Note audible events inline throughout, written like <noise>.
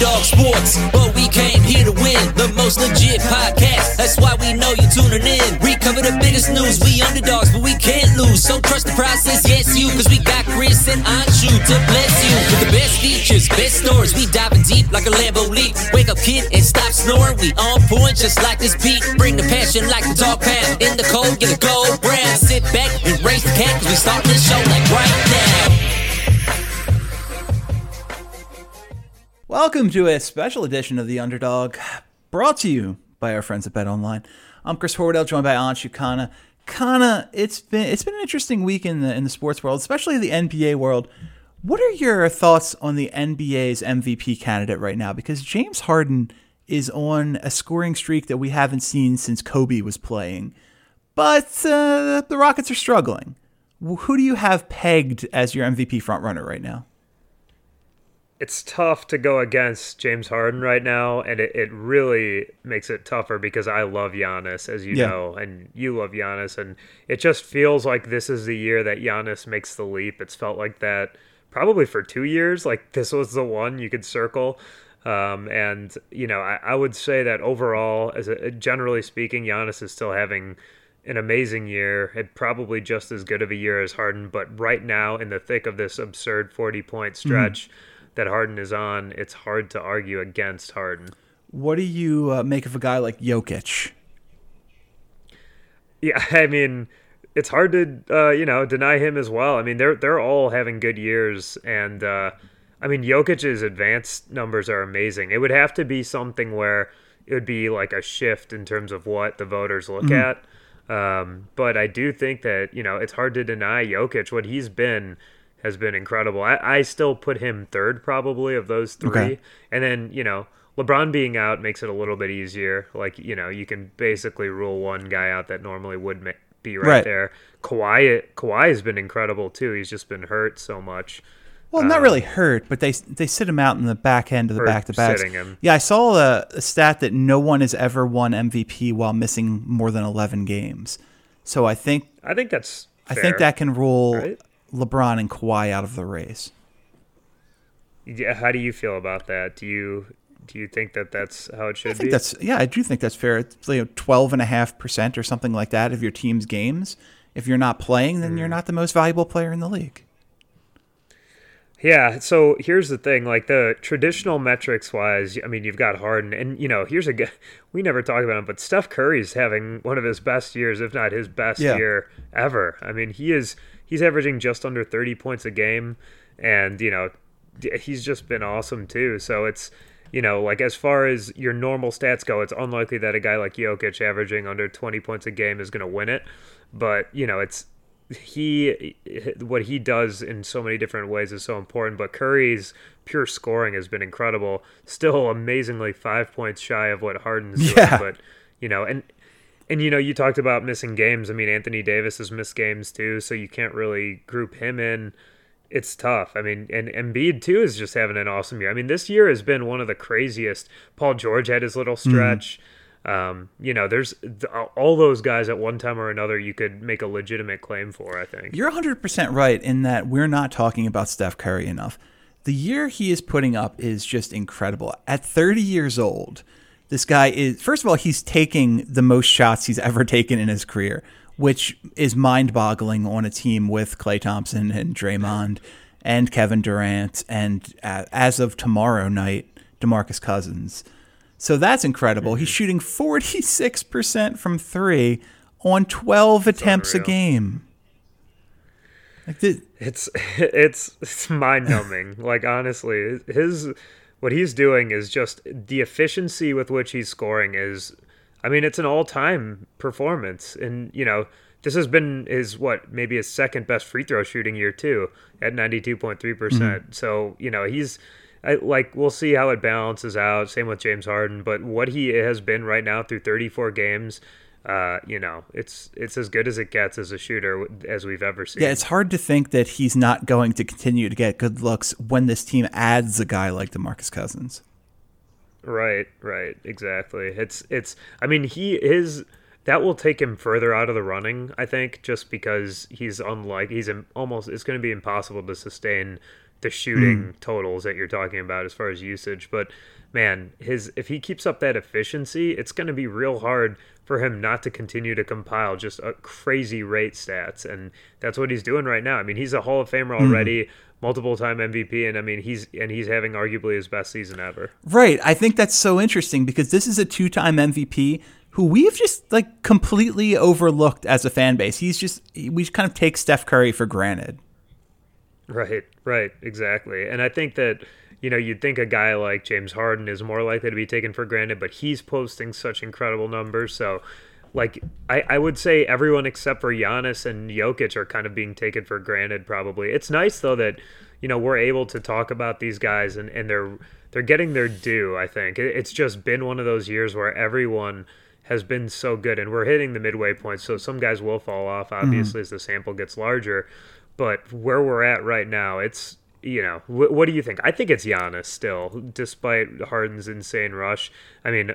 underdog sports, but we came here to win. The most legit podcast. That's why we know you're tuning in. We cover the biggest news. We underdogs, but we can't lose. So trust the process, yes, you. Cause we got Chris and Anshu to bless you. With the best features, best stories. We diving deep like a Lambo leap. Wake up, kid, and stop snoring. We on point just like this beat. Bring the passion like the dog pound. In the cold, get a gold brand. Sit back and raise the cat. Cause we start this show like right now. Welcome to a special edition of The Underdog, brought to you by our friends at Bet Online. I'm Chris Horwedel, joined by Anshu Khanna. Khanna, it's been it's been an interesting week in the in the sports world, especially the NBA world. What are your thoughts on the NBA's MVP candidate right now? Because James Harden is on a scoring streak that we haven't seen since Kobe was playing, but uh, the Rockets are struggling. Who do you have pegged as your MVP frontrunner right now? It's tough to go against James Harden right now, and it, it really makes it tougher because I love Giannis, as you Yeah. know, and you love Giannis, and it just feels like this is the year that Giannis makes the leap. It's felt like that probably for two years. Like this was the one you could circle. Um, and you know, I, I would say that overall, as a, generally speaking, Giannis is still having an amazing year. Had probably just as good of a year as Harden, but right now in the thick of this absurd forty point stretch that Harden is on, it's hard to argue against Harden. What do you uh, make of a guy like Jokic? Yeah, <laughs> I mean, it's hard to uh, you know deny him as well. I mean, they're they're all having good years, and uh, I mean, Jokic's advanced numbers are amazing. It would have to be something where it would be like a shift in terms of what the voters look at. Um, but I do think that you know it's hard to deny Jokic. What he's been has been incredible. I, I still put him third probably of those three, Okay. and then you know. LeBron being out makes it a little bit easier. Like you know, you can basically rule one guy out that normally would ma- be right, Right. there. Kawhi, Kawhi has been incredible too. He's just been hurt so much. Well, not really um, hurt, but they they sit him out in the back end of the back to back. Yeah, I saw a, a stat that no one has ever won MVP while missing more than eleven games. So I think I think that's. I fair. think that can rule right? LeBron and Kawhi out of the race. Yeah, how do you feel about that? Do you do you think that that's how it should I think be? that's yeah, I do think that's fair. It's you know, twelve and a half percent or something like that of your team's games. If you're not playing, then you're Mm. not the most valuable player in the league. Yeah, so here's the thing, like the traditional metrics wise, I mean, you've got Harden and you know, here's a guy <laughs> we never talk about him, but Steph Curry's having one of his best years, if not his best Yeah. year ever. I mean, he is he's averaging just under 30 points a game and you know, he's just been awesome too. So it's you know, like as far as your normal stats go, it's unlikely that a guy like Jokic averaging under 20 points a game is going to win it. But, you know, it's he what he does in so many different ways is so important but curry's pure scoring has been incredible still amazingly five points shy of what harden's doing Yeah. but you know and and you know you talked about missing games i mean anthony davis has missed games too so you can't really group him in it's tough. I mean, and Embiid too is just having an awesome year. I mean, this year has been one of the craziest. Paul George had his little stretch. Um, you know, there's th- all those guys at one time or another you could make a legitimate claim for. I think. You're 100% right in that we're not talking about Steph Curry enough. The year he is putting up is just incredible. At 30 years old, this guy is, first of all, he's taking the most shots he's ever taken in his career, which is mind boggling on a team with Klay Thompson and Draymond and Kevin Durant and uh, as of tomorrow night, Demarcus Cousins. So that's incredible. He's shooting 46% from three on 12 attempts a game. Like the, It's <laughs> it's it's mind numbing. like honestly, his what he's doing is just the efficiency with which he's scoring is. I mean, it's an all time performance, and you know this has been his what maybe his second best free throw shooting year too at ninety two point three percent. Mm-hmm. So you know he's. I, like we'll see how it balances out. Same with James Harden, but what he has been right now through 34 games, uh, you know, it's it's as good as it gets as a shooter as we've ever seen. Yeah, it's hard to think that he's not going to continue to get good looks when this team adds a guy like DeMarcus Cousins. Right, right, exactly. It's it's. I mean, he is that will take him further out of the running. I think just because he's unlike he's almost it's going to be impossible to sustain the shooting mm. totals that you're talking about as far as usage. But man, his if he keeps up that efficiency, it's going to be real hard for him not to continue to compile just a crazy rate stats, and that's what he's doing right now. I mean, he's a Hall of Famer hmm. already. Mm multiple time MVP and I mean he's and he's having arguably his best season ever. Right. I think that's so interesting because this is a two-time MVP who we've just like completely overlooked as a fan base. He's just we kind of take Steph Curry for granted. Right, right, exactly. And I think that you know you'd think a guy like James Harden is more likely to be taken for granted, but he's posting such incredible numbers. So, like, I, I would say everyone except for Giannis and Jokic are kind of being taken for granted. Probably, it's nice though that you know we're able to talk about these guys and and they're they're getting their due. I think it's just been one of those years where everyone has been so good and we're hitting the midway point so some guys will fall off obviously mm-hmm. as the sample gets larger but where we're at right now, it's you know, wh- what do you think? I think it's Giannis still, despite Harden's insane rush. I mean,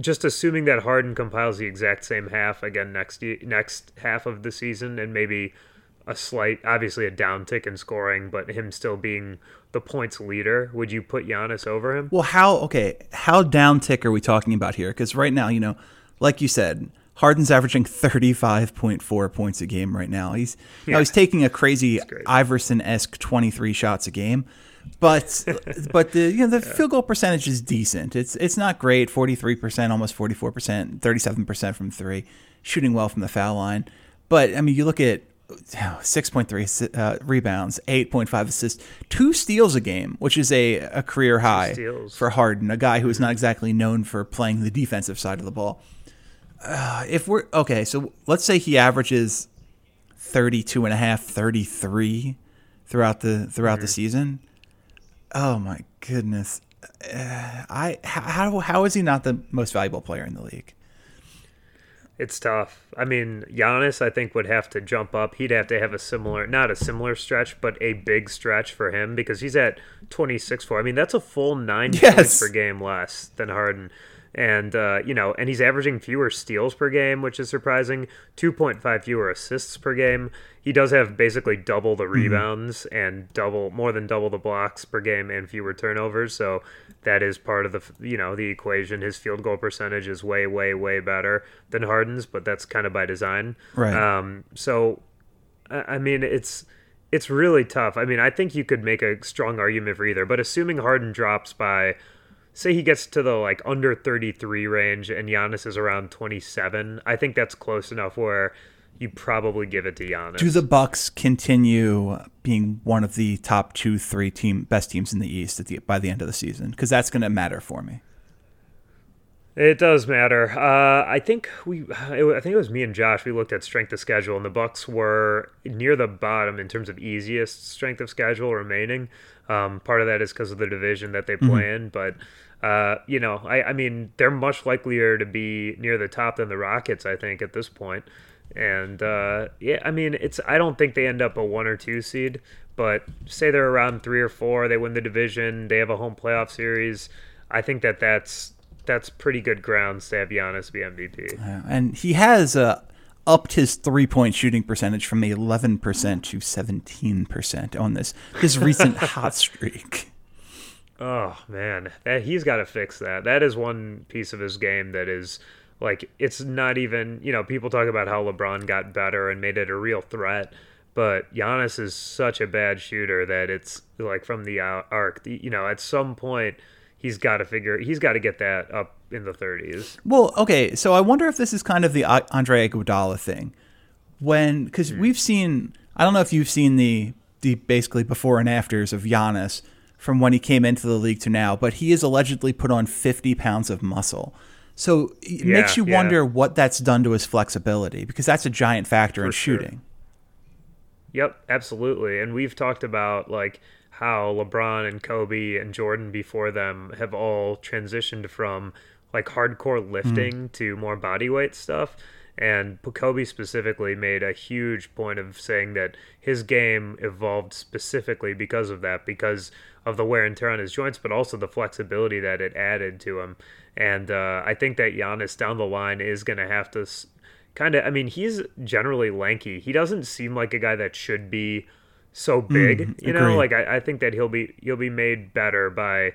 just assuming that Harden compiles the exact same half again next next half of the season, and maybe a slight, obviously a downtick in scoring, but him still being the points leader, would you put Giannis over him? Well, how okay, how downtick are we talking about here? Because right now, you know, like you said, Harden's averaging 35.4 points a game right now. He's yeah. know, he's taking a crazy Iverson esque 23 shots a game, but but the you know the <laughs> yeah. field goal percentage is decent. It's it's not great. 43 percent, almost 44 percent, 37 percent from three, shooting well from the foul line. But I mean, you look at 6.3 uh, rebounds, 8.5 assists, two steals a game, which is a, a career high for Harden, a guy who is not exactly known for playing the defensive side of the ball uh, if we're okay, so let's say he averages 32 and a half, 33 throughout the throughout mm-hmm. the season. Oh my goodness. Uh, I how how is he not the most valuable player in the league? It's tough. I mean, Giannis, I think would have to jump up. He'd have to have a similar, not a similar stretch, but a big stretch for him because he's at 26 4. I mean, that's a full nine <laughs> yes. points per game less than Harden and uh, you know, and he's averaging fewer steals per game, which is surprising. Two point five fewer assists per game. He does have basically double the mm-hmm. rebounds mm-hmm. and double more than double the blocks per game and fewer turnovers. So that is part of the you know the equation. His field goal percentage is way way way better than Harden's, but that's kind of by design. Right. Um, so I mean, it's it's really tough. I mean, I think you could make a strong argument for either, but assuming Harden drops by say he gets to the like under 33 range and Giannis is around 27, I think that's close enough where you probably give it to Giannis. Do the Bucks continue being one of the top two, three team best teams in the East at the, by the end of the season? Because that's going to matter for me. It does matter. Uh, I think we, I think it was me and Josh. We looked at strength of schedule, and the Bucks were near the bottom in terms of easiest strength of schedule remaining. Um, part of that is because of the division that they play mm-hmm. in, but uh, you know, I, I mean, they're much likelier to be near the top than the Rockets, I think, at this point. And uh, yeah, I mean, it's I don't think they end up a one or two seed, but say they're around three or four, they win the division, they have a home playoff series. I think that that's that's pretty good grounds to have Giannis be MVP. and he has uh, upped his three point shooting percentage from 11% to 17% on this this recent <laughs> hot streak. Oh man, that he's got to fix that. That is one piece of his game that is like it's not even you know people talk about how LeBron got better and made it a real threat, but Giannis is such a bad shooter that it's like from the arc. You know, at some point he's got to figure he's got to get that up in the 30s. Well, okay, so I wonder if this is kind of the Andre Iguodala thing, when because mm. we've seen I don't know if you've seen the the basically before and afters of Giannis from when he came into the league to now, but he has allegedly put on 50 pounds of muscle. So it yeah, makes you yeah. wonder what that's done to his flexibility because that's a giant factor For in shooting. Sure. Yep, absolutely. And we've talked about like how LeBron and Kobe and Jordan before them have all transitioned from like hardcore lifting mm. to more body weight stuff. And Kobe specifically made a huge point of saying that his game evolved specifically because of that, because of the wear and tear on his joints, but also the flexibility that it added to him. And uh, I think that Giannis down the line is going to have to kind of. I mean, he's generally lanky. He doesn't seem like a guy that should be so big. Mm, you know, like I, I think that he'll be he'll be made better by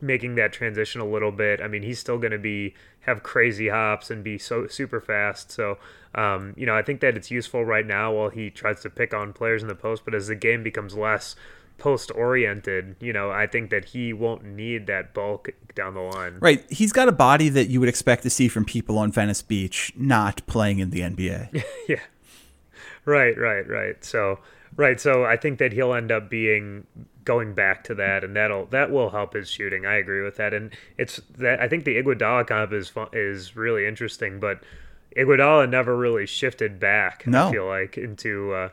making that transition a little bit. I mean, he's still going to be have crazy hops and be so super fast. So, um, you know, I think that it's useful right now while he tries to pick on players in the post. But as the game becomes less post oriented, you know, I think that he won't need that bulk down the line. Right. He's got a body that you would expect to see from people on Venice Beach not playing in the NBA. <laughs> yeah. Right, right, right. So, right. So I think that he'll end up being going back to that, and that'll that will help his shooting. I agree with that, and it's that I think the Iguodala comp is fun, is really interesting, but Iguodala never really shifted back. No. I feel like into. Uh,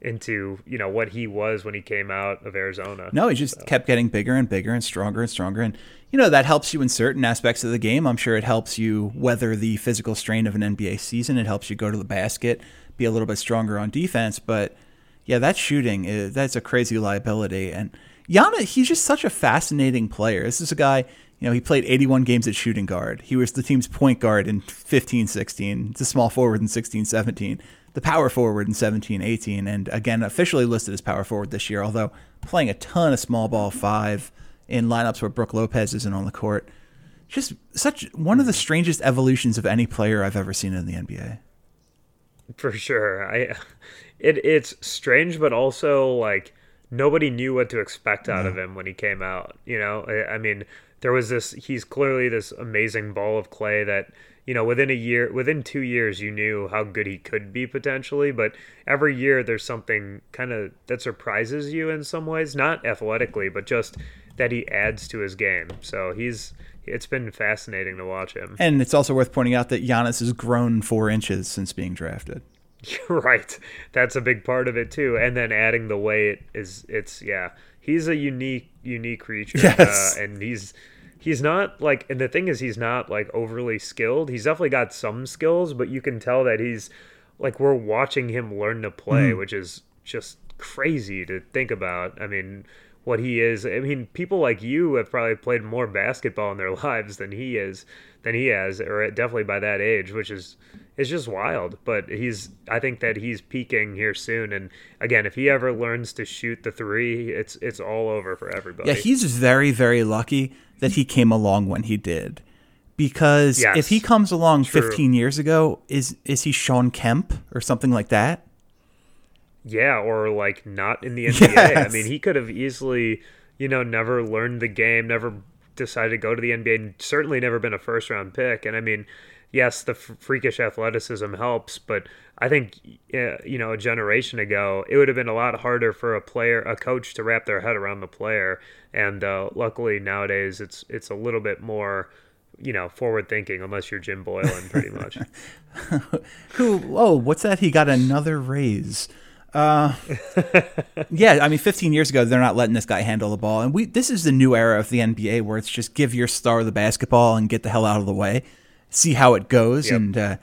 into you know what he was when he came out of Arizona. No, he just so. kept getting bigger and bigger and stronger and stronger, and you know that helps you in certain aspects of the game. I'm sure it helps you weather the physical strain of an NBA season. It helps you go to the basket, be a little bit stronger on defense. But yeah, that shooting is, that's a crazy liability. And Yana, he's just such a fascinating player. This is a guy. You know, he played 81 games at shooting guard. He was the team's point guard in 15 16. It's a small forward in 16 17 the power forward in 17 18, and again, officially listed as power forward this year, although playing a ton of small ball five in lineups where Brook Lopez isn't on the court. Just such one of the strangest evolutions of any player I've ever seen in the NBA. For sure. I it it's strange but also like nobody knew what to expect out no. of him when he came out, you know? I, I mean, there was this he's clearly this amazing ball of clay that you know, within a year, within two years, you knew how good he could be potentially. But every year, there's something kind of that surprises you in some ways, not athletically, but just that he adds to his game. So he's it's been fascinating to watch him. And it's also worth pointing out that Giannis has grown four inches since being drafted. <laughs> right, that's a big part of it too. And then adding the weight is it's yeah, he's a unique unique creature, yes. Uh, and he's he's not like and the thing is he's not like overly skilled he's definitely got some skills but you can tell that he's like we're watching him learn to play mm. which is just crazy to think about i mean what he is i mean people like you have probably played more basketball in their <laughs> lives than he is than he has or definitely by that age which is is just wild but he's i think that he's peaking here soon and again if he ever learns to shoot the three it's it's all over for everybody yeah he's very very lucky that he came along when he did. Because yes, if he comes along true. 15 years ago, is is he Shawn Kemp or something like that? Yeah, or like not in the <laughs> NBA. Yes. I mean, he could have easily, you know, never learned the game, never decided to go to the NBA, and certainly never been a first round pick. And I mean, yes, the freakish athleticism helps, but I think you know a generation ago it would have been a lot harder for a player, a coach, to wrap their head around the player. And uh, luckily nowadays it's it's a little bit more you know, forward thinking unless you're Jim Boylen, pretty much. <laughs> Who? Oh, what's that? He got another raise. Uh, <laughs> yeah, I mean, 15 years ago, they're not letting this guy handle the ball, and we. This is the new era of the NBA where it's just give your star the basketball and get the hell out of the way see how it goes. Yep. And uh,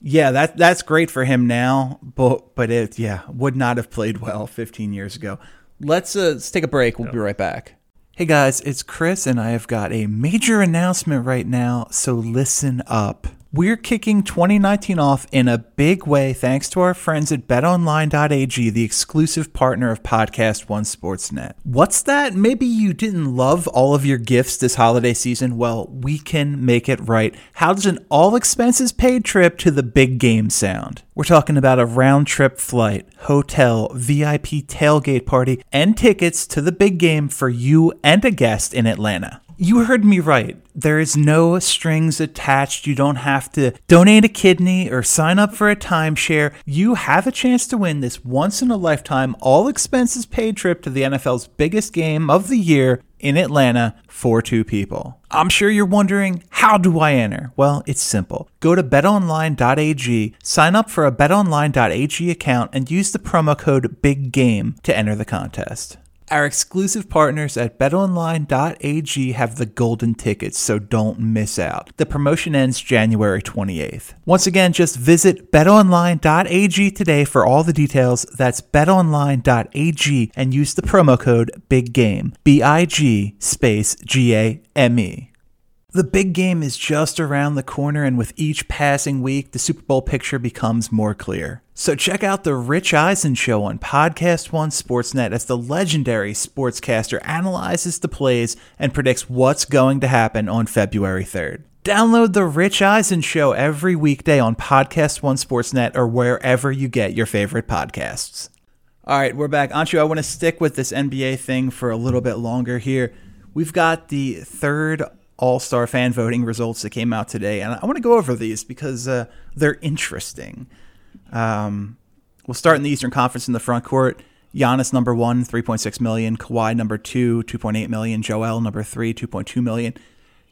yeah, that that's great for him now, but but it yeah would not have played well 15 years ago. Let's uh, let's take a break. We'll be right back. Hey guys, it's Chris, and I have got a major announcement right now. So listen up. We're kicking 2019 off in a big way thanks to our friends at betonline.ag, the exclusive partner of Podcast One Sportsnet. What's that? Maybe you didn't love all of your gifts this holiday season? Well, we can make it right. How does an all expenses paid trip to the big game sound? We're talking about a round trip flight, hotel, VIP tailgate party, and tickets to the big game for you and a guest in Atlanta. You heard me right. There is no strings attached. You don't have to donate a kidney or sign up for a timeshare. You have a chance to win this once in a lifetime, all expenses paid trip to the NFL's biggest game of the year in Atlanta for two people. I'm sure you're wondering, how do I enter? Well, it's simple. Go to betonline.ag, sign up for a betonline.ag account, and use the promo code BIGGAME to enter the contest. Our exclusive partners at betonline.ag have the golden tickets, so don't miss out. The promotion ends January 28th. Once again, just visit betonline.ag today for all the details. That's betonline.ag and use the promo code BIGGAME. B I G space G A M E. The big game is just around the corner, and with each passing week, the Super Bowl picture becomes more clear. So check out the Rich Eisen Show on Podcast One Sportsnet as the legendary sportscaster analyzes the plays and predicts what's going to happen on February 3rd. Download the Rich Eisen Show every weekday on Podcast One Sportsnet or wherever you get your favorite podcasts. All right, we're back. Anshu, I want to stick with this NBA thing for a little bit longer here. We've got the third all Star fan voting results that came out today, and I want to go over these because uh, they're interesting. Um, we'll start in the Eastern Conference in the front court. Giannis number one, 3.6 million. Kawhi number two, 2.8 million. Joel number three, 2.2 million.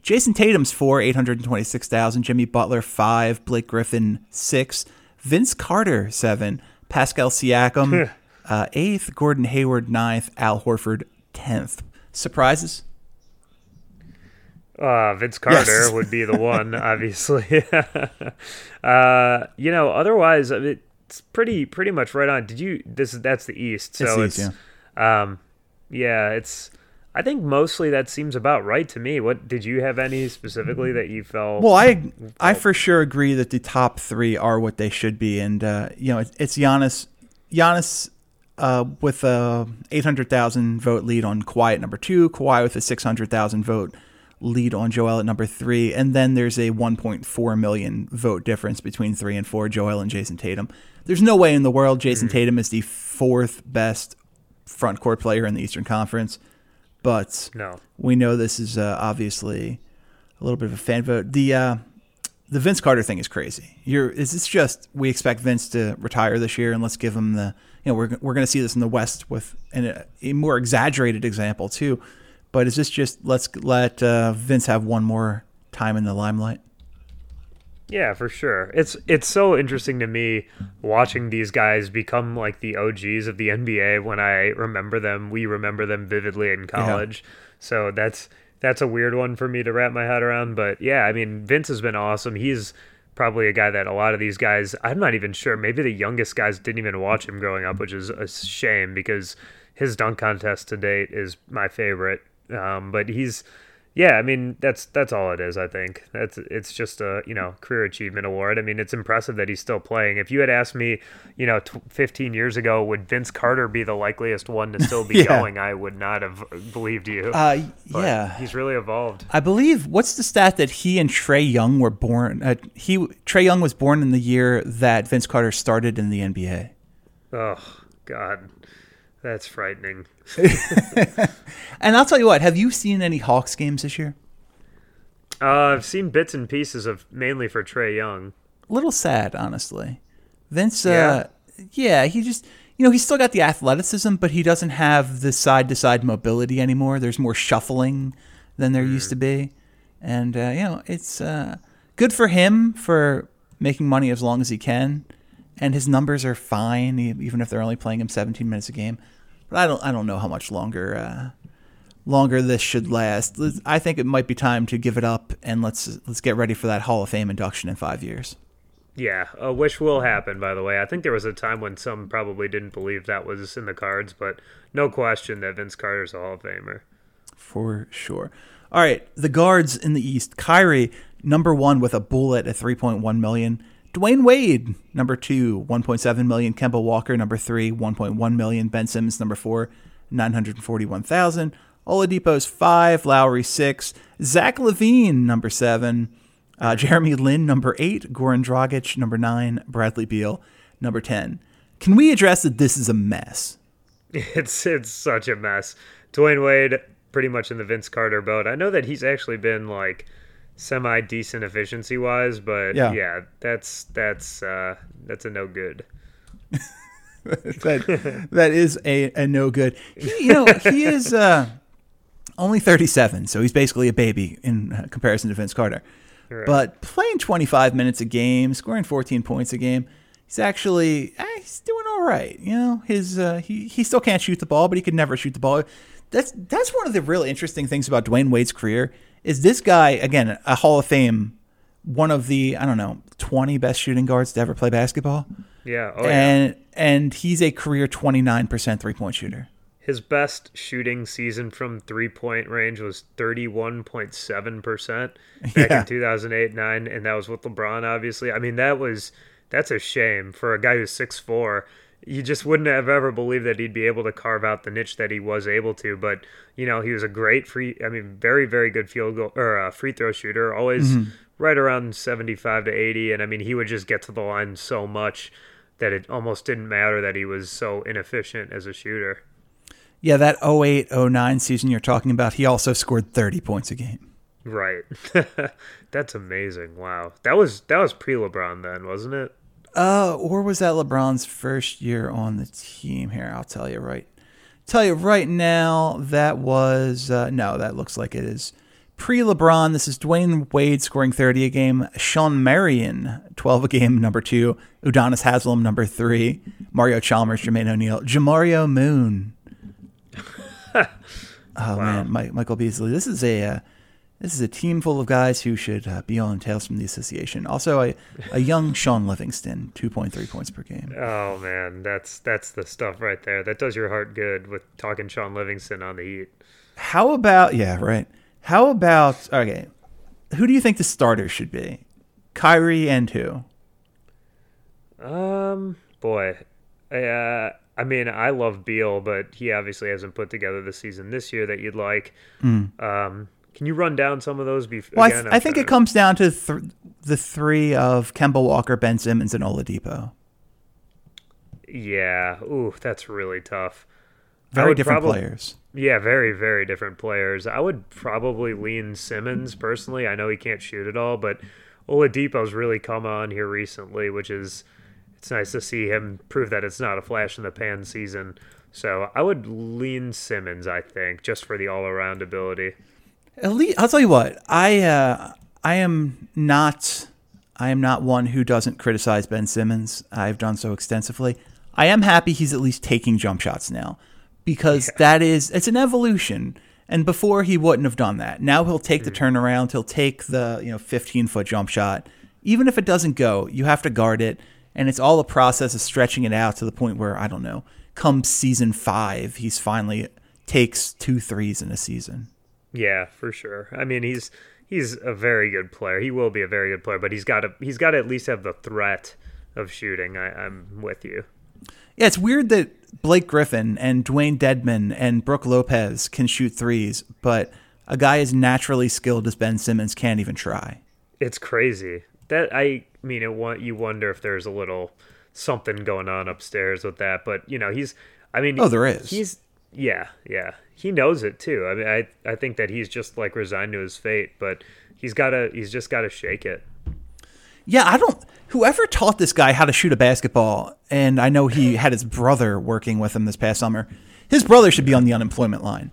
Jayson Tatum's four, 826,000. Jimmy Butler five. Blake Griffin six. Vince Carter seven. Pascal Siakam uh, eighth. Gordon Hayward ninth. Al Horford tenth. Surprises? Uh, Vince Carter Yes. would be the <laughs> one, obviously. <laughs> uh, you know, otherwise it's pretty pretty much right on. Did you? This that's the East, so It's it's, East, um, yeah, it's. I think mostly that seems about right to me. What did you have any specifically that you felt? Well, I I for sure agree that the top three are what they should be, and uh, you know it's, it's Giannis, Giannis uh, with a eight hundred thousand vote lead on Kawhi at number two, Kawhi with a six hundred thousand vote lead on Joel at number three, and then there's a one point four million vote difference between three and four, Joel and Jayson Tatum. There's no way in the world Jayson Tatum is the fourth best front court player in the Eastern Conference, but no. we know this is uh, obviously a little bit of a fan vote. The uh, the Vince Carter thing is crazy. You're is this just we expect Vince to retire this year and let's give him the you know we're we're going to see this in the West with an, a more exaggerated example too, but is this just let's let uh, Vince have one more time in the limelight? Yeah, for sure. It's it's so interesting to me watching these guys become like the OGs of the NBA when I remember them. We remember them vividly in college. So that's that's a weird one for me to wrap my head around, but yeah, I mean, Vince has been awesome. He's probably a guy that a lot of these guys, I'm not even sure, maybe the youngest guys didn't even watch him growing up, which is a shame because his dunk contest to date is my favorite. Um, but he's yeah, I mean that's that's all it is. I think that's it's just a you know career achievement award. I mean it's impressive that he's still playing. If you had asked me, you know, t- 15 years ago, would Vince Carter be the likeliest one to still be <laughs> Yeah. going? I would not have believed you. Uh, yeah, he's really evolved. I believe what's the stat that he and Trae Young were born? Uh, he Trae Young was born in the year that Vince Carter started in the NBA. Oh God, that's frightening. <laughs> And I'll tell you what, have you seen any Hawks games this year? Uh, I've seen bits and pieces of mainly for Trae Young. A little sad, honestly. Vince, Yeah. uh, yeah, he just, you know, he's still got the athleticism, but he doesn't have the side to side mobility anymore. There's more shuffling than there used to be. And, uh, you know, it's uh, good for him for making money as long as he can. And his numbers are fine, even if they're only playing him 17 minutes a game. But I don't, I don't know how much longer, uh, longer this should last. I think it might be time to give it up and let's let's get ready for that Hall of Fame induction in five years. Yeah, a wish will happen. By the way, I think there was a time when some probably didn't believe that was in the cards, but no question that Vince Carter's a Hall of Famer. for sure. All right, the guards in the East: Kyrie, number one with a bullet at 3.1 million. Dwyane Wade, number two, 1.7 million. Kemba Walker, number three, 1.1 million. Ben Simmons, number four, 941,000. Oladipo's five. Lowry six. Zach LaVine, number seven. Uh, Jeremy Lin, number eight. Goran Dragic, number nine. Bradley Beal, number 10. Can we address that this is a mess? It's it's such a mess. Dwyane Wade pretty much in the Vince Carter boat. I know that he's actually been like semi decent efficiency wise, but Yeah. yeah, that's that's uh that's a no good. <laughs> that that is a, a no good. He, you know, he <laughs> is uh, only 37, so he's basically a baby in comparison to Vince Carter. But playing 25 minutes a game, scoring 14 points a game, he's actually eh, he's doing all right. You know, his uh, he he still can't shoot the ball, but he could never shoot the ball. That's that's one of the really interesting things about Dwyane Wade's career is this guy again a Hall of Fame, one of the I don't know twenty best shooting guards to ever play basketball. Yeah. Oh, and yeah. and he's a career twenty nine percent three point shooter. His best shooting season from three point range was 31.7% back Yeah. in 2008 9. And that was with LeBron, obviously. I mean, that was, that's a shame for a guy who's 6'4. You just wouldn't have ever believed that he'd be able to carve out the niche that he was able to. But, you know, he was a great free, I mean, very, very good field goal or uh, free throw shooter, always right around 75 to 80. And I mean, he would just get to the line so much that it almost didn't matter that he was so inefficient as a shooter. Yeah, that 08 09 season you're talking about, he also scored 30 points a game. Right. <laughs> That's amazing. Wow. That was that was pre LeBron then, wasn't it? Uh, or was that LeBron's first year on the team? Here, I'll tell you right. Tell you right now, that was uh, no. That looks like it is pre LeBron. This is Dwyane Wade scoring 30 a game. Shawn Marion 12 a game, number two. Udonis Haslem, number three. Mario Chalmers, Jermaine O'Neal, Jamario Moon. <laughs> oh man, Mike, Michael Beasley. This is a uh, this is a team full of guys who should uh, be on Tales from the Association. Also, a, a young <laughs> Shaun Livingston, 2.3 points per game. Oh man, that's that's the stuff right there. That does your heart good with talking Shaun Livingston on the Heat. How about yeah, right? How about okay? Who do you think the starters should be? Kyrie and who? Um, boy, uh, I mean, I love Beal, but he obviously hasn't put together the season this year that you'd like. Um, can you run down some of those? Before, Well, I, again, I'm I think it to- comes down to th- the three of Kemba Walker, Ben Simmons, and Oladipo. Yeah. Ooh, that's really tough. Very different probab- players. Yeah, very, very different players. I would probably lean Simmons personally. I know he can't shoot at all, but Oladipo's really come on here recently, which is it's nice to see him prove that it's not a flash in the pan season. So I would lean Simmons, I think, just for the all around ability. At least, I'll tell you what. I uh, I am not I am not one who doesn't criticize Ben Simmons. I've done so extensively. I am happy he's at least taking jump shots now because that is it's an evolution. And before he wouldn't have done that. Now he'll take the turnaround. He'll take the you know 15 foot jump shot. Even if it doesn't go, you have to guard it, and it's all a process of stretching it out to the point where I don't know. Come season five, he's finally takes two threes in a season. Yeah, for sure. I mean, he's he's a very good player. He will be a very good player, but he's got to he's got to at least have the threat of shooting. I, I'm with you. Yeah, it's weird that Blake Griffin and Dewayne Dedmon and Brook Lopez can shoot threes, but a guy as naturally skilled as Ben Simmons can't even try. It's crazy. That I mean, it you wonder if there's a little something going on upstairs with that. But you know, he's. I mean, Oh, there is. He's yeah, yeah. He knows it too. I mean, I I think that he's just like resigned to his fate, but he's got to he's just got to shake it. Yeah, I don't. Whoever taught this guy how to shoot a basketball, and I know he had his brother working with him this past summer. His brother should be on the unemployment line.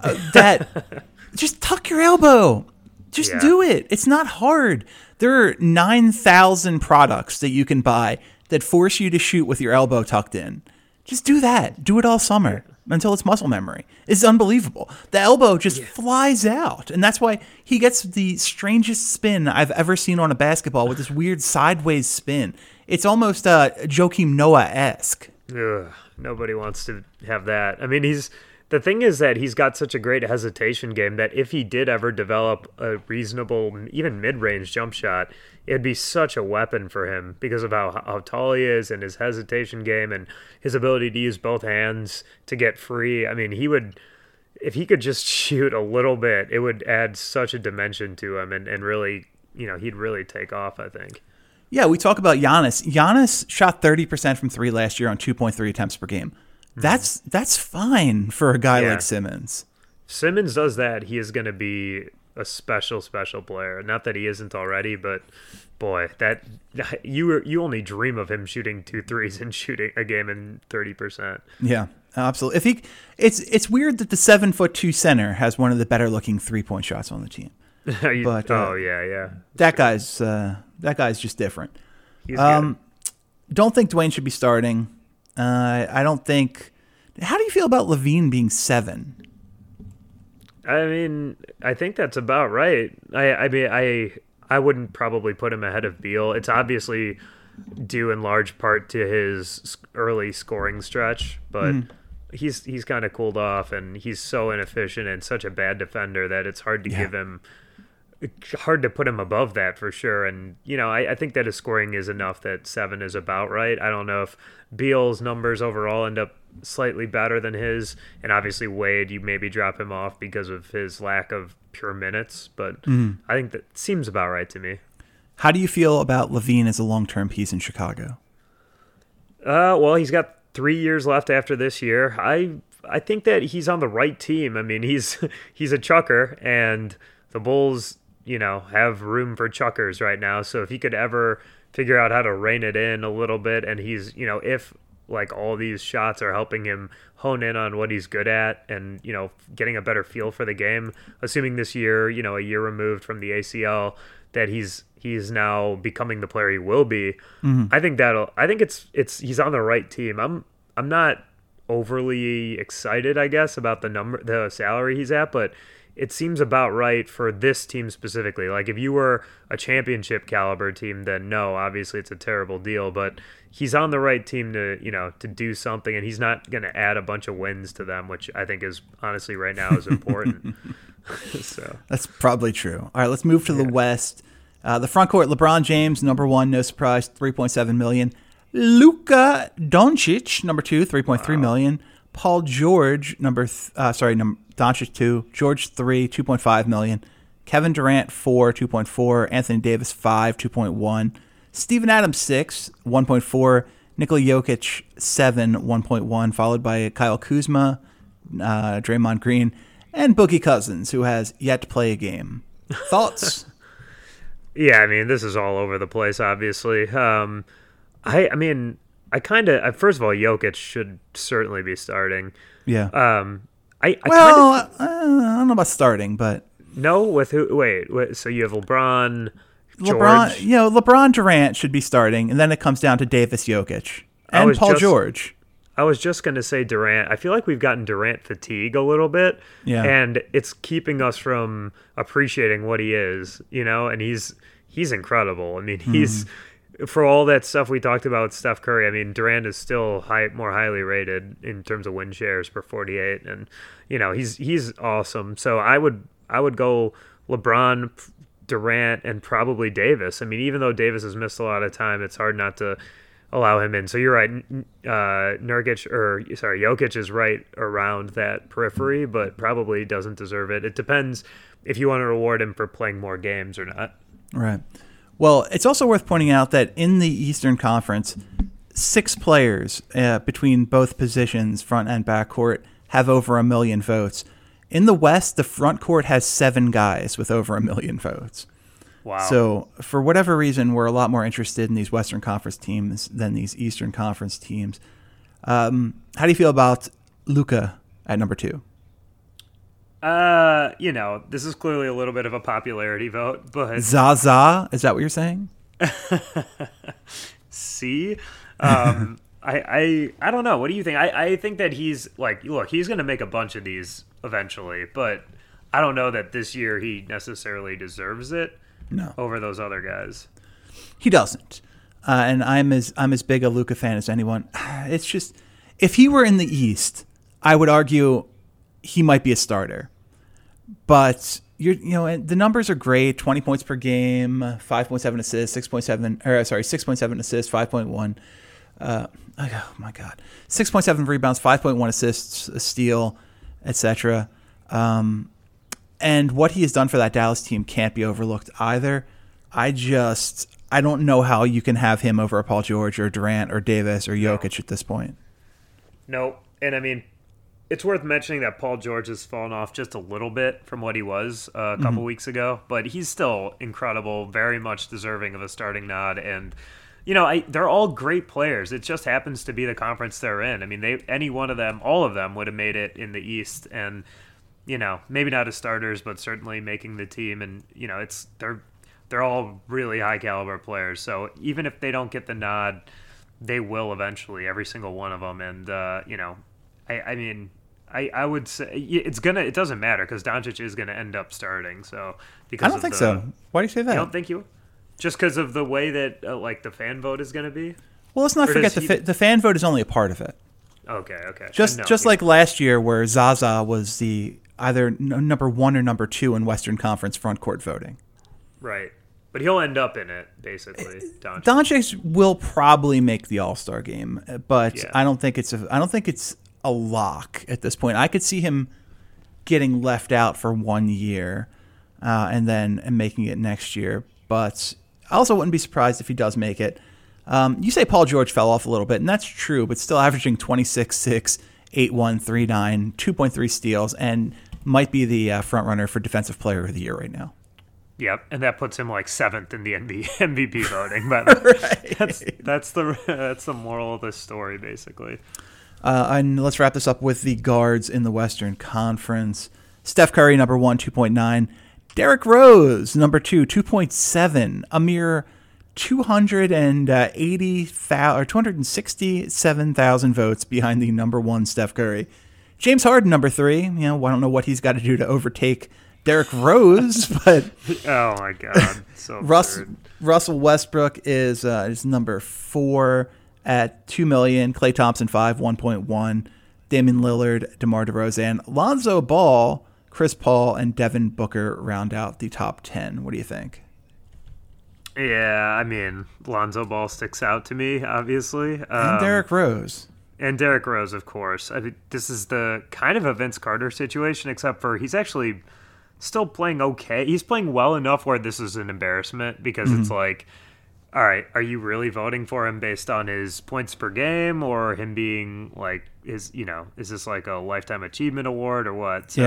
Uh, that <laughs> just tuck your elbow. Just Yeah. do it. It's not hard. There are nine thousand products that you can buy that force you to shoot with your elbow tucked in. Just do that. Do it all summer until it's muscle memory. It's unbelievable. The elbow just flies out. And that's why he gets the strangest spin I've ever seen on a basketball with this <sighs> weird sideways spin. It's almost uh, Joakim Noah esque. Nobody wants to have that. I mean, he's the thing is that he's got such a great hesitation game that if he did ever develop a reasonable, even mid-range jump shot, it'd be such a weapon for him because of how how tall he is and his hesitation game and his ability to use both hands to get free. I mean, he would. If he could just <laughs> shoot a little bit, it would add such a dimension to him, and, and really, you know, he'd really take off. I think. Yeah, we talk about Giannis. Giannis shot 30% from three last year on 2.3 attempts per game. That's that's fine for a guy Yeah. like Simmons. Simmons does that, he is going to be a special, special player. Not that he isn't already, but boy, that you you only dream of him shooting two threes and shooting a game in thirty percent. Yeah, absolutely. If he, it's it's weird that the seven foot two center has one of the better looking three point shots on the team. <laughs> But, uh, oh yeah, yeah, That guy's uh, that guy's just different. Um, don't think Dwayne should be starting. Uh, I don't think. How do you feel about LaVine being seven? I mean, I think that's about right. I, I mean, I I wouldn't probably put him ahead of Beal. It's obviously due in large part to his early scoring stretch, but mm. he's he's kind of cooled off, and he's so inefficient and such a bad defender that it's hard to yeah. give him hard to put him above that for sure. And you know, I, I, think that his scoring is enough that seven is about right. I don't know if Beal's numbers overall end up slightly better than his, and obviously Wade, you maybe drop him off because of his lack of pure minutes, but mm. I think that seems about right to me. How do you feel about LaVine as a long term piece in Chicago? Uh, well, he's got three years left after this year. I I think that he's on the right team. I mean, he's <laughs> he's a chucker, and the Bulls you know, have room for chuckers right now. So if he could ever figure out how to rein it in a little bit, and he's, you know, if like all these shots are helping him hone in on what he's good at and, you know, getting a better feel for the game, assuming this year, you know, a year removed from the ACL, that he's he's now becoming the player he will be. Mm-hmm. I think that'll I think it's it's he's on the right team. I'm I'm not overly excited, I guess, about the number the salary he's at, but it seems about right for this team specifically. Like if you were a championship caliber team, then no, obviously it's a terrible deal. But he's on the right team to you know to do something, and he's not going to add a bunch of wins to them, which I think is honestly right now is important. <laughs> <laughs> so that's probably true. All right, let's move to yeah. the West. Uh, the front court: LeBron James, number one, no surprise, three point seven million. Luka Doncic, number two, three point three wow. million. Paul George, number th- uh, sorry, number Doncic two, George three, two point five million, Kevin Durant four, two point four, Anthony Davis five, two point one, Steven Adams six, one point four, Nikola Jokic seven, one point one, followed by Kyle Kuzma, uh, Draymond Green, and Boogie Cousins, who has yet to play a game. <laughs> Thoughts? yeah, I mean, this is all over the place. Obviously, um, I, I mean, I kind of first of all, Jokic should certainly be starting. Yeah. Um, I, I well, kind of, I don't know about starting, but no. With who? Wait, wait so you have LeBron, George. LeBron. You know, LeBron Durant should be starting, and then it comes down to Davis, Jokic, and Paul just, George. I was just gonna say Durant. I feel like we've gotten Durant fatigue a little bit, yeah, and it's keeping us from appreciating what he is. You know, and he's he's incredible. I mean, he's. Mm for all that stuff we talked about Steph Curry, I mean Durant is still high, more highly rated in terms of win shares per 48, and you know he's he's awesome. So I would I would go LeBron, Durant, and probably Davis. I mean, even though Davis has missed a lot of time, it's hard not to allow him in. So you're right, uh, Nurkic or sorry, Jokic is right around that periphery, but probably doesn't deserve it. It depends if you want to reward him for playing more games or not. Right. Well, it's also worth pointing out that in the Eastern Conference, six players uh, between both positions, front and back court, have over a million votes. In the West, the front court has seven guys with over a million votes. Wow. So, for whatever reason, we're a lot more interested in these Western Conference teams than these Eastern Conference teams. Um, how do you feel about Luka at number two? Uh, you know, this is clearly a little bit of a popularity vote, but Zaza, is that what you're saying? <laughs> See, um, <laughs> I, I, I don't know. What do you think? I, I think that he's like, look, he's going to make a bunch of these eventually, but I don't know that this year he necessarily deserves it. No, over those other guys, he doesn't. Uh, and I'm as I'm as big a Luka fan as anyone. <sighs> It's just if he were in the East, I would argue he might be a starter. But you're, you know, the numbers are great: twenty points per game, five point seven assists, six point seven, or sorry, six point seven assists, five point one. Uh, oh my God, six point seven rebounds, five point one assists, a steal, etc. Um, and what he has done for that Dallas team can't be overlooked either. I just I don't know how you can have him over a Paul George or Durant or Davis or Jokic at this point. No, and I mean it's worth mentioning that Paul George has fallen off just a little bit from what he was uh, a couple mm-hmm. weeks ago, but he's still incredible, very much deserving of a starting nod. And you know, I, they're all great players. It just happens to be the conference they're in. I mean, they any one of them, all of them, would have made it in the East, and you know, maybe not as starters, but certainly making the team. And you know, it's they're they're all really high caliber players. So even if they don't get the nod they will eventually, every single one of them. And uh, you know, I, I mean, I, I would say it's gonna. It doesn't matter because Doncic is gonna end up starting. So because I don't think the, so. Why do you say that? I don't think you? Just because of the way that uh, like the fan vote is gonna be. Well, let's not Or forget the he- fa- the fan vote is only a part of it. Okay, okay. Just No, just yeah. like last year, where Zaza was the either n- number one or number two in Western Conference front court voting. right, but he'll end up in it basically. Doncic. Doncic will probably make the All Star game, but Yeah. I don't think it's a I don't think it's a lock at this point. I could see him getting left out for one year, uh, and then and making it next year. But I also wouldn't be surprised if he does make it. Um, you say Paul George fell off a little bit, and that's true, but still averaging 26, 6, 8, 1, 3, 9, 2.3 steals, and might be the uh, front runner for Defensive Player of the Year right now. Yep, and that puts him like seventh in the MVP <laughs> voting. But <laughs> that's that's the <laughs> that's the moral of this story, basically. Uh, and let's wrap this up with the guards in the Western Conference. Steph Curry, number one, 2.9. Derrick Rose, number two, 2.7. A mere 280,000 or 267,000 votes behind the number one Steph Curry. James Harden, number three. You know, I don't know what he's got to do to overtake Derrick Rose, <laughs> but <laughs> Oh my god, so Russ. Russell Westbrook is uh, is number four at two million. Klay Thompson five one point one. Damian Lillard, DeMar DeRozan, Lonzo Ball, Chris Paul, and Devin Booker round out the top ten. What do you think? Yeah, I mean, Lonzo Ball sticks out to me, obviously. And Um, Derrick Rose. and Derrick Rose, of course. I mean, this is the kind of a Vince Carter situation, except for he's actually still playing okay. He's playing well enough where this is an embarrassment because it's like, all right, are you really voting for him based on his points per game or him being like his, you know, is this like a lifetime achievement award or what? So,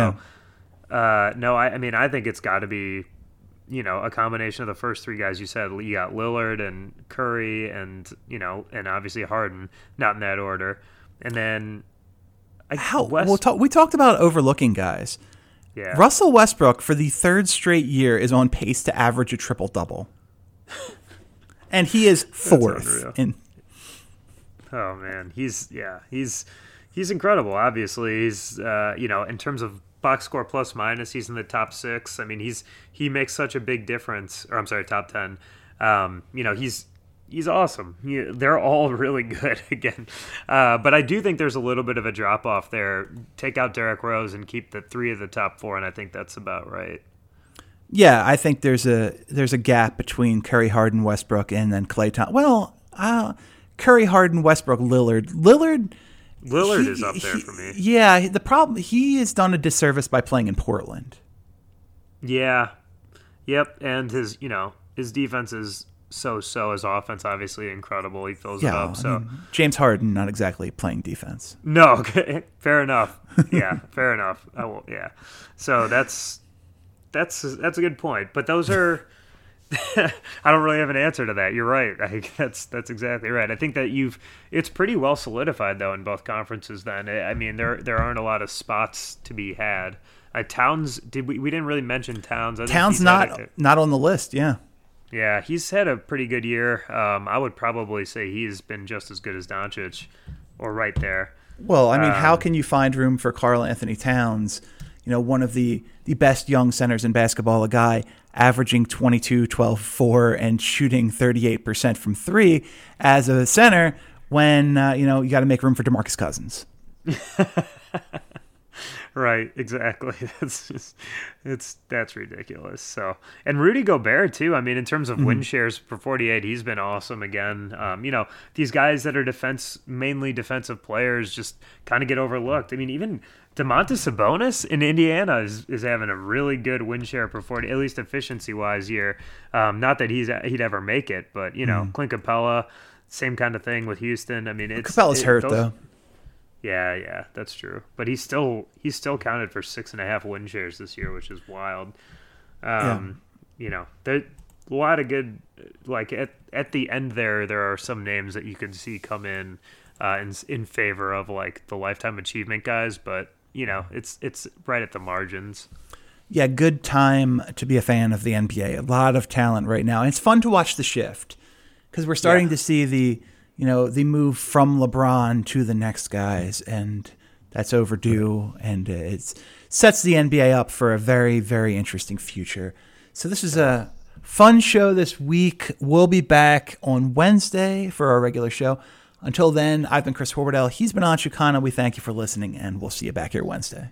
uh, no, I, I mean, I think it's got to be, you know, a combination of the first three guys you said. You got Lillard and Curry, and you know, and obviously Harden, not in that order. And then, I, How West, we'll talk, we talked about overlooking guys. yeah, Russell Westbrook for the third straight year is on pace to average a triple double, and he is fourth in Oh man, he's yeah, he's he's incredible. Obviously, he's uh, you know in terms of box score plus minus, he's in the top six. I mean, he's he makes such a big difference. Or I'm sorry, top ten. Um, you know, he's he's awesome. He, they're all <laughs> really good <laughs> again, uh, but I do think there's a little bit of a drop off there. Take out Derrick Rose and keep the three of the top four, and I think that's about right. Yeah, I think there's a there's a gap between Curry, Harden, Westbrook, and then Klay Thompson. Well, uh, Curry, Harden, Westbrook, Lillard. Lillard. Lillard he- is up there he- for me. Yeah, the problem he has done a disservice by playing in Portland. Yeah. Yep. And his, you know, his defense is so so. His offense obviously incredible. He fills it Yeah, up. I So mean, James Harden not exactly playing defense. no, <laughs> okay, fair enough. Yeah, fair enough. I will. Yeah. So that's that's that's a good point. But those are. <laughs> I don't really have an answer to that. You're right. <laughs> I that's that's exactly right. I think that you've it's pretty well solidified though in both conferences. Then I mean there there aren't a lot of spots to be had. Uh, Towns did we we didn't really mention Towns. I Towns not not on the list. Yeah. yeah, he's had a pretty good year. Um, I would probably say he's been just as good as Doncic, or right there. Well, I mean, how Um, can you find room for Karl-Anthony Towns? You know, one of the, the best young centers in basketball, a guy averaging 22, 12, 4, and shooting 38% from three as a center when, uh, you know, you got to make room for Demarcus Cousins. <laughs> Right, exactly. <laughs> That's just it's that's ridiculous. So and Rudy Gobert too. I mean, in terms of Mm-hmm. win shares for 48, he's been awesome again. Um, you know, these guys that are defense mainly defensive players just kind of get overlooked. I mean, even Domantas Sabonis in Indiana is, is having a really good win share per 40, at least efficiency wise year. Um, not that he's he'd ever make it, but you know, Clint Capela, same kind of thing with Houston. I mean, it's Mm. Capela's it- hurt, those- though. Yeah, yeah, that's true. But he's still he's still counted for six and a half win shares this year, which is wild. Um, You know, there a lot of good. Like at at the end there, there are some names that you can see come in uh, in in favor of like the lifetime achievement guys, but you know, it's it's right at the margins. Yeah, good time to be a fan of the NBA. A lot of talent right now. And it's fun to watch the shift because we're starting Yeah. to see the, you know, the move from LeBron to the next guys, and that's overdue, and it sets the NBA up for a very, very interesting future. So this is a fun show this week. We'll be back on Wednesday for our regular show. Until then, I've been Chris Horwedel. He's been Anshu Khanna. We thank you for listening, and we'll see you back here Wednesday.